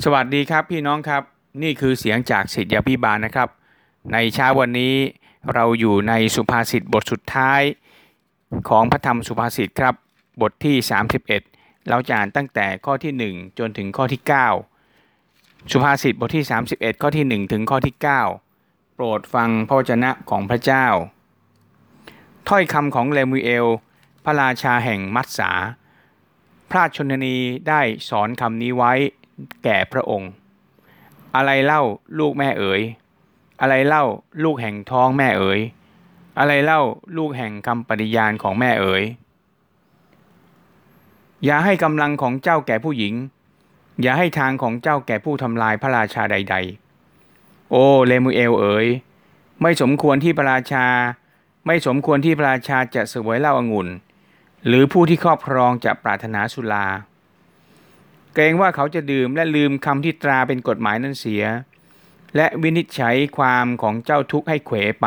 สวัสดีครับพี่น้องครับ นี่คือเสียงจากสิทธยาพิบาลนะครับ ในเช้าวันนี้เราอยู่ในสุภาษิตบทสุดท้าย ของพระธรรมสุภาษิตครับบทที่ 31 เราจะอ่านตั้งแต่ข้อที่ 1 จนถึงข้อที่ 9 สุภาษิตบทที่ 31 ข้อที่ 1 ถึงข้อที่ 9 โปรดฟังพระวจนะของพระเจ้า ถ้อยคำของเลมูเอล พระราชาแห่งมัตสา พระชชนนีได้สอนคำนี้ไว้ แก่พระองค์ อะไรเล่าลูกแม่เอ๋ย อะไรเล่าลูกแห่งท้องแม่เอ๋ย อะไรเล่าลูกแห่งคำปฏิญาณของแม่เอ๋ย อย่าให้กำลังของเจ้าแก่ผู้หญิง อย่าให้ทางของเจ้าแก่ผู้ทำลายพระราชาใด ๆ โอเลมูเอลเอ๋ย ไม่สมควรที่พระราชา ไม่สมควรที่พระราชาจะเสวยเหล้าองุ่น หรือผู้ที่ครอบครองจะปรารถนาสุรา เกรงว่าเขาจะดื่มและลืมคำที่ตราเป็นกฎหมายนั้นเสีย และวินิจฉัยความของเจ้าทุกข์ให้เขวไป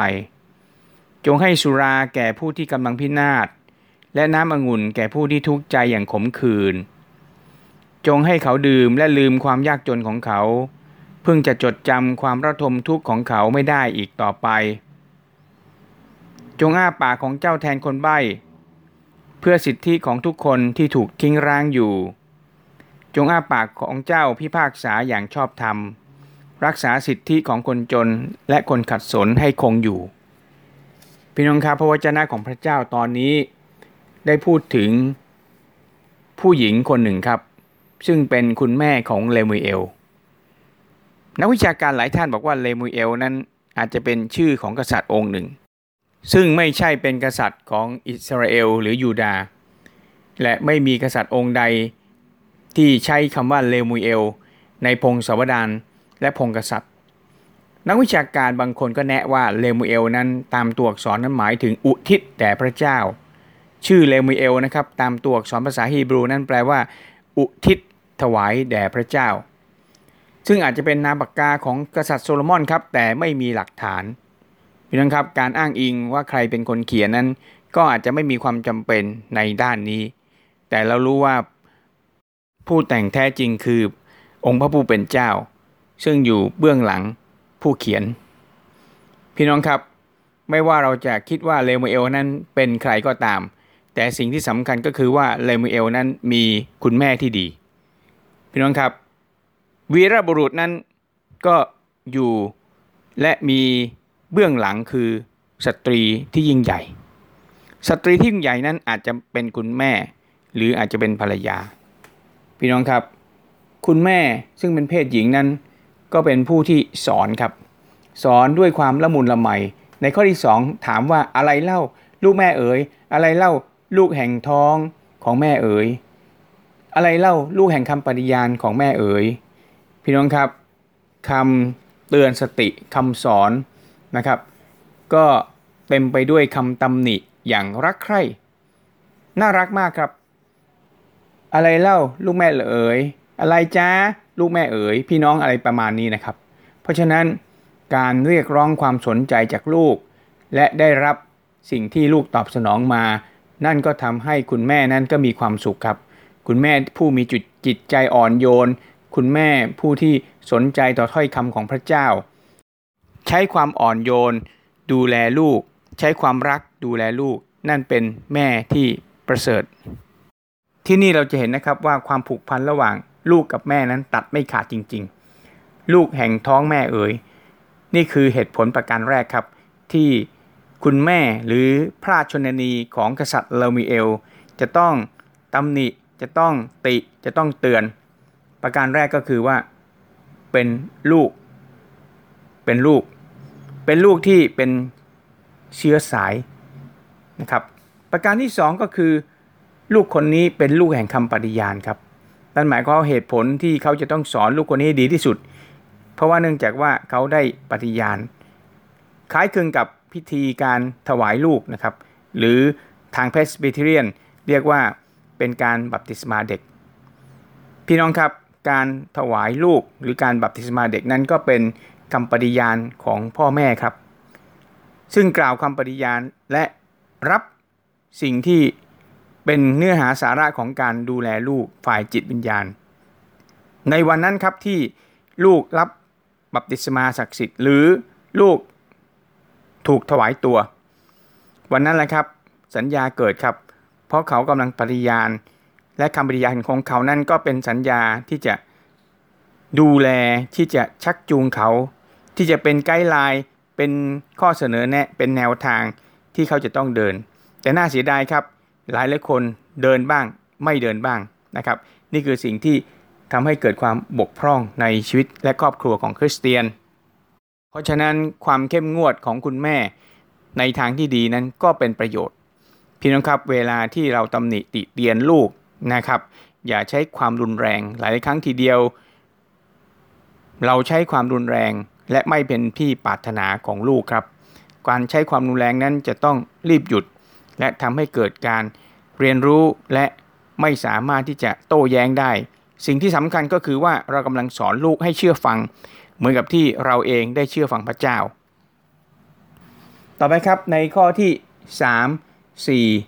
จงให้สุราแก่ผู้ที่กำลังพินาศ และน้ำองุ่นแก่ผู้ที่ทุกข์ใจอย่างขมขื่นจงให้เขาดื่มและลืมความยากจนของเขา เพิ่งจะจดจำความระทมทุกข์ของเขาไม่ได้อีกต่อไป จงอ้าปากของเจ้าแทนคนใบ้ เพื่อสิทธิของทุกคนที่ถูกทิ้งร้างอยู่ จงอ้าปากของเจ้าพิพากษาอย่างชอบธรรม รักษาสิทธิของคนจนและคนขัดสนให้คงอยู่ พี่น้องครับพระวจนะของพระเจ้าตอนนี้ ได้พูดถึงผู้หญิงคนหนึ่งครับ ซึ่งเป็นคุณแม่ของเลมูเอล นักวิชาการหลายท่านบอกว่าเลมูเอลนั้นอาจจะเป็นชื่อของกษัตริย์องค์หนึ่ง ซึ่งไม่ใช่เป็นกษัตริย์ของอิสราเอลหรือยูดาห์และไม่มีกษัตริย์องค์ใด ที่ใช้คำว่าเลมูเอล ในพงศาวดารและพงกษัตริย์ นักวิชาการบางคนก็แนะว่าเลมูเอลนั้นตามตัวอักษรนั้นหมายถึงอุทิศแด่พระเจ้า ชื่อเลมูเอลนะครับตามตัวอักษรภาษาฮีบรูนั้นแปลว่า อุทิศถวายแด่พระเจ้า ซึ่งอาจจะเป็นนามปากกาของกษัตริย์โซโลมอนครับแต่ไม่มีหลักฐานพี่น้องครับการอ้างอิงว่าใครเป็นคนเขียนนั้น ก็อาจจะไม่มีความจำเป็นในด้านนี้ แต่เรารู้ว่า ผู้แต่งแท้จริงคือ องค์พระผู้เป็นเจ้า ซึ่งอยู่เบื้องหลังผู้เขียน พี่น้องครับ ไม่ว่าเราจะคิดว่าเลมูเอลนั้นเป็นใครก็ตาม แต่สิ่งที่สำคัญก็คือว่าเลมูเอลนั้นมีคุณแม่ที่ดี พี่น้องครับ วีรบุรุษนั้นก็อยู่และมีเบื้องหลังคือสตรีที่ยิ่งใหญ่ สตรีที่ยิ่งใหญ่นั้นอาจจะเป็นคุณแม่ หรืออาจจะเป็นภรรยา พี่น้องครับ คุณแม่ซึ่งเป็นเพศหญิงนั้น ก็เป็นผู้ที่สอนครับ สอนด้วยความละมุนละไมในข้อที่ 2 ถามว่าอะไรเล่าลูกแม่เอ๋ยอะไรเล่าลูกแห่งท้องของแม่เอ๋ยอะไรเล่าลูกแห่งคำปฏิญาณของแม่เอ๋ยพี่น้องครับคำเตือนสติคำสอนนะครับ ก็เต็มไปด้วยคำตำหนิอย่างรักใคร่ น่ารักมากครับ อะไรเล่าลูกแม่เอ๋ยอะไรจ้าลูกแม่เอ๋ยพี่น้องอะไรประมาณนี้นะครับ เพราะฉะนั้นการเรียกร้องความสนใจจากลูก และได้รับสิ่งที่ลูกตอบสนองมา นั่นก็ทำให้คุณแม่นั้นก็มีความสุขครับ คุณแม่ผู้มีจุดจิตใจอ่อนโยน คุณแม่ผู้ที่สนใจต่อถ้อยคำของพระเจ้า ใช้ความอ่อนโยน ดูแลลูก ใช้ความรักดูแลลูก นั่นเป็นแม่ที่ประเสริฐ ที่นี่เราจะเห็นนะครับว่าความผูกพันระหว่างลูกกับแม่นั้นตัดไม่ขาดจริง ๆ ลูกแห่งท้องแม่เอ๋ยนี่คือเหตุผลประการแรกครับ ที่คุณแม่หรือพระชนนีของกษัตริย์เลมิเอล จะต้องตำหนิจะต้องติจะต้องเตือน ประการแรกก็คือว่าเป็นลูก เป็นลูก เป็นลูกที่เป็นเชื้อสายนะครับ ประการที่สองก็คือ ลูกคนนี้เป็นลูกแห่งคำปฏิญาณครับนั่นหมายความเหตุผลที่เขาจะต้องสอนลูกคนนี้ดีที่สุด เพราะว่าเนื่องจากว่าเขาได้ปฏิญาณ คล้ายคลึงกับพิธีการถวายลูกนะครับ หรือทางเพสบิเทเรียนเรียกว่าเป็นการบัพติศมาเด็ก พี่น้องครับการถวายลูกหรือการบัพติศมาเด็กนั้นก็เป็นคำปฏิญาณของพ่อแม่ครับ ซึ่งกล่าวคำปฏิญาณและรับสิ่งที่ เป็นเนื้อหาสาระของการดูแลลูกฝ่ายจิตวิญญาณ ในวันนั้นครับที่ลูกรับบัพติศมาศักดิ์สิทธิ์หรือลูกถูกถวายตัว วันนั้นแหละครับสัญญาเกิดครับ เพราะเขากำลังปฏิญาณ และคำปฏิญาณของเขานั้นก็เป็นสัญญาที่จะดูแลที่จะชักจูงเขา ที่จะเป็นไกด์ไลน์เป็นข้อเสนอแนะเป็นแนวทางที่เขาจะต้องเดิน แต่น่าเสียดายครับ หลายหลายคนเดินบ้างไม่เดินบ้างนะครับนี่คือสิ่งที่ทำให้เกิดความบกพร่องในชีวิตและครอบครัวของคริสเตียน เพราะฉะนั้นความเข้มงวดของคุณแม่ในทางที่ดีนั้นก็เป็นประโยชน์ พี่น้องครับเวลาที่เราตำหนิติเตียนลูกนะครับ อย่าใช้ความรุนแรงหลายครั้งทีเดียว เราใช้ความรุนแรงและไม่เป็นที่ปรารถนาของลูกครับ การใช้ความรุนแรงนั้นจะต้องรีบหยุด และทำให้เกิดการเรียนรู้และไม่สามารถที่จะโต้แย้งได้ สิ่งที่สำคัญก็คือว่าเรากำลังสอนลูกให้เชื่อฟัง เหมือนกับที่เราเองได้เชื่อฟังพระเจ้า ต่อไปครับในข้อที่ 3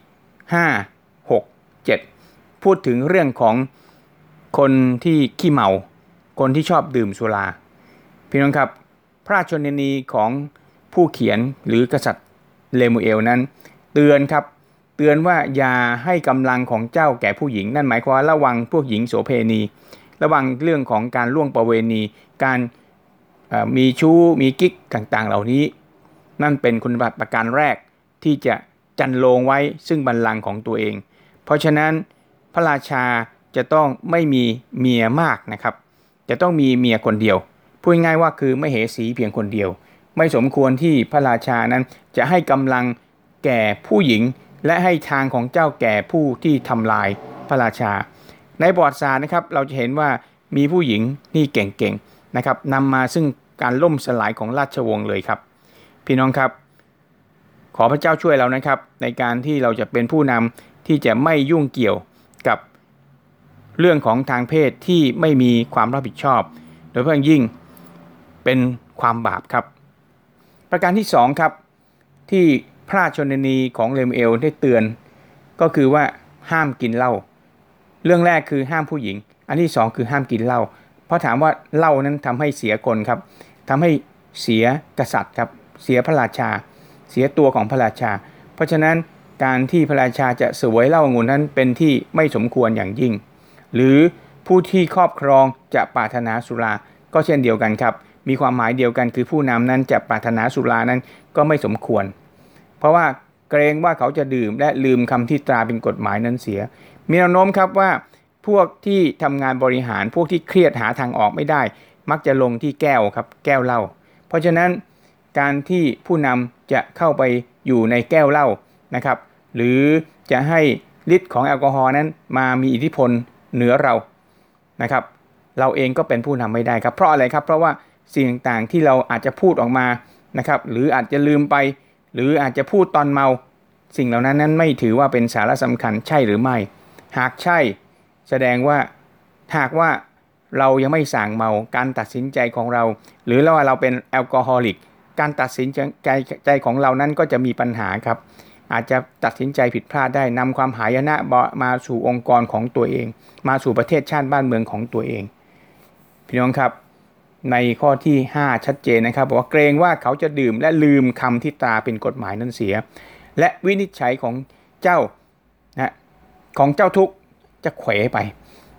4 5 6 7 พูดถึงเรื่องของคนที่ขี้เมา คนที่ชอบดื่มสุราพี่น้องครับ พระราชชนนีของผู้เขียนหรือกษัตริย์เลมูเอลนั้น เตือนครับ เตือนว่าอย่าให้กำลังของเจ้าแก่ผู้หญิง นั่นหมายความว่าระวังพวกหญิงโสเพณี ระวังเรื่องของการล่วงประเวณี การมีชู้มีกิ๊กต่างๆ เหล่านี้ นั่นเป็นคุณบัตรประการแรกที่จะจันโลงไว้ซึ่งบัลลังก์ของตัวเอง เพราะฉะนั้นพระราชาจะต้องไม่มีเมียมากนะครับ จะต้องมีเมียคนเดียว พูดง่ายว่าคือไม่เหสีเพียงคนเดียว ไม่สมควรที่พระราชานั้นจะให้กำลัง แก่ผู้หญิง และให้ทางของเจ้าแก่ผู้ที่ทำลายพระราชา ในบอดสารนะครับเราจะเห็นว่ามีผู้หญิงนี่เก่งๆนะครับนำมาซึ่งการล่มสลายของราชวงศ์เลยครับ พี่น้องครับ ขอพระเจ้าช่วยเรานะครับ ในการที่เราจะเป็นผู้นำที่จะไม่ยุ่งเกี่ยวกับเรื่องของทางเพศที่ไม่มีความรับผิดชอบ โดยเฉพาะยิ่งเป็นความบาปครับ ประการที่2ครับที่ พระราชนนีของเลมเอลได้เตือน ก็คือว่าห้ามกินเหล้าเรื่องแรกคือห้ามผู้หญิง อันที่ 2 คือห้ามกินเหล้าเพราะถามว่าเหล้านั้นทำให้เสียคนครับทำให้เสียกษัตริย์ครับเสียพระราชา เสียตัวของพระราชา เพราะฉะนั้นการที่พระราชาจะสวยเหล้าองุ่นนั้นเป็นที่ไม่สมควรอย่างยิ่ง หรือผู้ที่ครอบครองจะปรารถนาสุรา ก็เช่นเดียวกันครับ มีความหมายเดียวกันคือผู้นำนั้นจะปรารถนาสุรานั้นก็ไม่สมควร เพราะว่าเกรงว่าเขาจะดื่มและลืมคำที่ตราเป็นกฎหมายนั้นเสีย มีแนวโน้มครับว่าพวกที่ทำงานบริหารพวกที่เครียดหาทางออกไม่ได้ มักจะลงที่แก้วครับแก้วเหล้าเพราะฉะนั้นการที่ผู้นำจะเข้าไปอยู่ในแก้วเหล้านะครับ หรือจะให้ฤทธิ์ของแอลกอฮอล์นั้นมามีอิทธิพลเหนือเรานะครับ เราเองก็เป็นผู้นำไม่ได้ครับ เพราะอะไรครับ เพราะว่าสิ่งต่างๆที่เราอาจจะพูดออกมานะครับ หรืออาจจะลืมไป หรืออาจจะพูดตอนเมา สิ่งเหล่านั้นนั้นไม่ถือว่าเป็นสาระสำคัญใช่หรือไม่ หากใช่ แสดงว่าหากว่าเรายังไม่สั่งเมาการตัดสินใจของเรา หรือว่าเราเป็นแอลกอฮอลิก การตัดสินใจใจของเรานั้นก็จะมีปัญหาครับ อาจจะตัดสินใจผิดพลาดได้นำความหายนะมาสู่องค์กรของตัวเอง มาสู่ประเทศชาติบ้านเมืองของตัวเอง พี่น้องครับ ในข้อที่ 5 ชัดเจนนะครับบอกว่าเกรงว่าเขาจะดื่มและลืมคำที่ตาเป็นกฎหมายนั้นเสีย และวินิจฉัยของเจ้านะของเจ้าทุกจะเขวไป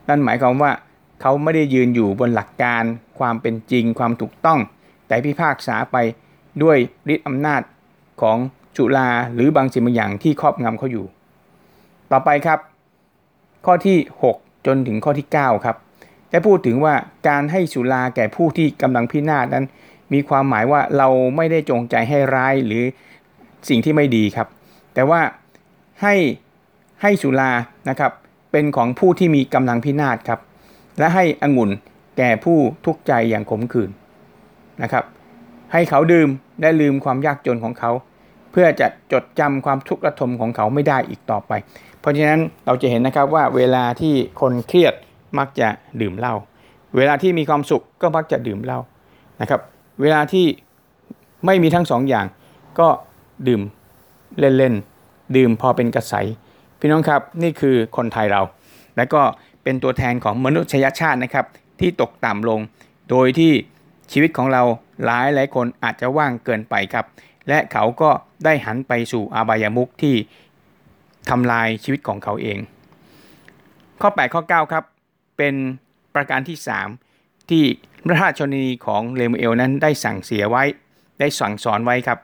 นั่นหมายความว่าเขาไม่ได้ยืนอยู่บนหลักการความเป็นจริงความถูกต้อง แต่พิพากษาไปด้วยฤทธิอำนาจของจุลาหรือบางสิ่งบางอย่างที่ครอบงำเขาอยู่ ต่อไปครับ ข้อที่ 6 จนถึงข้อที่ 9 ครับ ได้พูดถึงว่าการให้สุราแก่ผู้ที่กำลังพินาศนั้น มีความหมายว่าเราไม่ได้จงใจให้ร้ายหรือสิ่งที่ไม่ดีครับ แต่ว่าให้ให้สุรานะครับเป็นของผู้ที่มีกำลังพินาศครับ และให้องุ่นแก่ผู้ทุกข์ใจอย่างขมขื่นนะครับ ให้เขาดื่มได้ลืมความยากจนของเขา เพื่อจะจดจำความทุกข์ระทมของเขาไม่ได้อีกต่อไป เพราะฉะนั้นเราจะเห็นนะครับว่าเวลาที่คนเครียด มักจะดื่มเหล้าเวลาที่มีความสุขก็มักจะดื่มเหล้านะครับ เวลาที่ไม่มีทั้งสองอย่าง ก็ดื่มเล่นๆดื่มพอเป็นกระใสพี่น้องครับนี่คือคนไทยเรา และก็เป็นตัวแทนของมนุษยชาตินะครับ ที่ตกต่ำลง โดยที่ชีวิตของเราหลายหลายคนอาจจะว่างเกินไปครับ และเขาก็ได้หันไปสู่อาบายมุขที่ทำลายชีวิตของเขาเอง ข้อ 8 ข้อ 9 ครับ เป็นประการที่ 3 ที่พระราชนีของเลมูเอลนั้นได้สั่งเสียไว้ ได้สั่งสอนไว้ครับ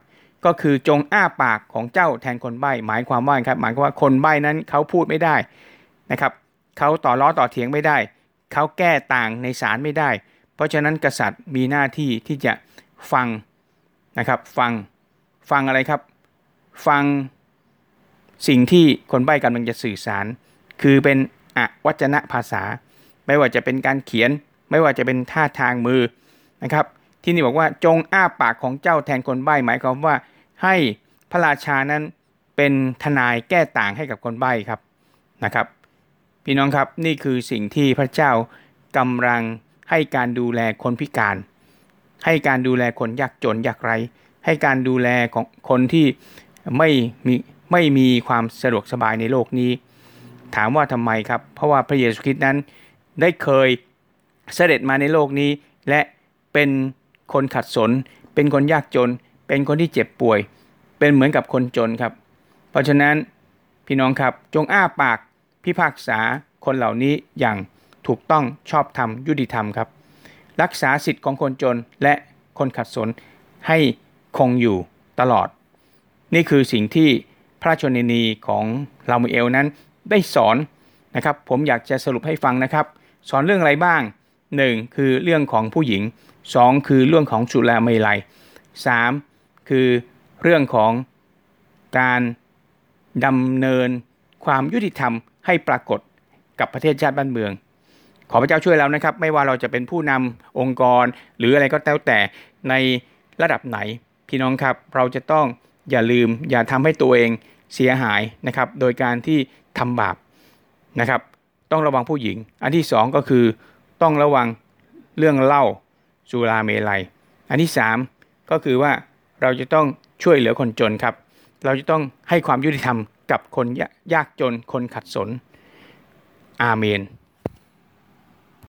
ก็คือจงอ้าปากของเจ้าแทนคนใบ้ หมายความว่าครับ หมายความว่าคนใบ้นั้นเขาพูดไม่ได้นะครับเขาต่อล้อต่อเถียงไม่ได้ เขาแก้ต่างในศาลไม่ได้ เพราะฉะนั้นกษัตริย์มีหน้าที่ที่จะฟังนะครับ ฟังฟังอะไรครับ ฟังสิ่งที่คนใบ้กำลังจะสื่อสาร คือเป็นอวัจนะภาษา ไม่ว่าจะเป็นการเขียน ไม่ว่าจะเป็นท่าทางมือนะครับ ที่นี่บอกว่าจงอ้าปากของเจ้าแทนคนใบ้หมายความว่าให้พระราชานั้นเป็นทนายแก้ต่างให้กับคนใบ้ครับนะครับ พี่น้องครับนี่คือสิ่งที่พระเจ้ากำลังให้การดูแลคนพิการ ให้การดูแลคนยากจนยากไรให้การดูแลของคนที่ไม่มีไม่มีความสะดวกสบายในโลกนี้ ถามว่าทำไมครับ เพราะว่าพระเยซูคริสต์นั้น ได้เคยเสด็จมาในโลกนี้ และเป็นคนขัดสน เป็นคนยากจน เป็นคนที่เจ็บป่วย เป็นเหมือนกับคนจนครับ เพราะฉะนั้นพี่น้องครับจงอ้าปากพิพากษาคนเหล่านี้อย่างถูกต้องชอบธรรมยุติธรรมครับ รักษาสิทธิ์ของคนจนและคนขัดสนให้คงอยู่ตลอด นี่คือสิ่งที่พระชนนีของลามูเอลนั้นได้สอนนะครับ ผมอยากจะสรุปให้ฟังนะครับ สอนเรื่องอะไรบ้าง 1. คือเรื่องของผู้หญิง 2. คือเรื่องของสุราเมลัย 3. คือเรื่องของการดำเนินความยุติธรรมให้ปรากฏกับประเทศชาติบ้านเมือง ขอพระเจ้าช่วยเรานะครับ ไม่ว่าเราจะเป็นผู้นำองค์กร หรืออะไรก็แล้วแต่ในระดับไหน พี่น้องครับ เราจะต้องอย่าลืมอย่าทำให้ตัวเองเสียหายนะครับ โดยการที่ทำบาปนะครับ ต้องระวังผู้หญิง อันที่สองก็คือต้องระวังเรื่องเหล้าสุราเมลัย อันที่สามก็คือว่าเราจะต้องช่วยเหลือคนจนครับ เราจะต้องให้ความยุติธรรมกับคนยากจนคนขัดสน อาเมน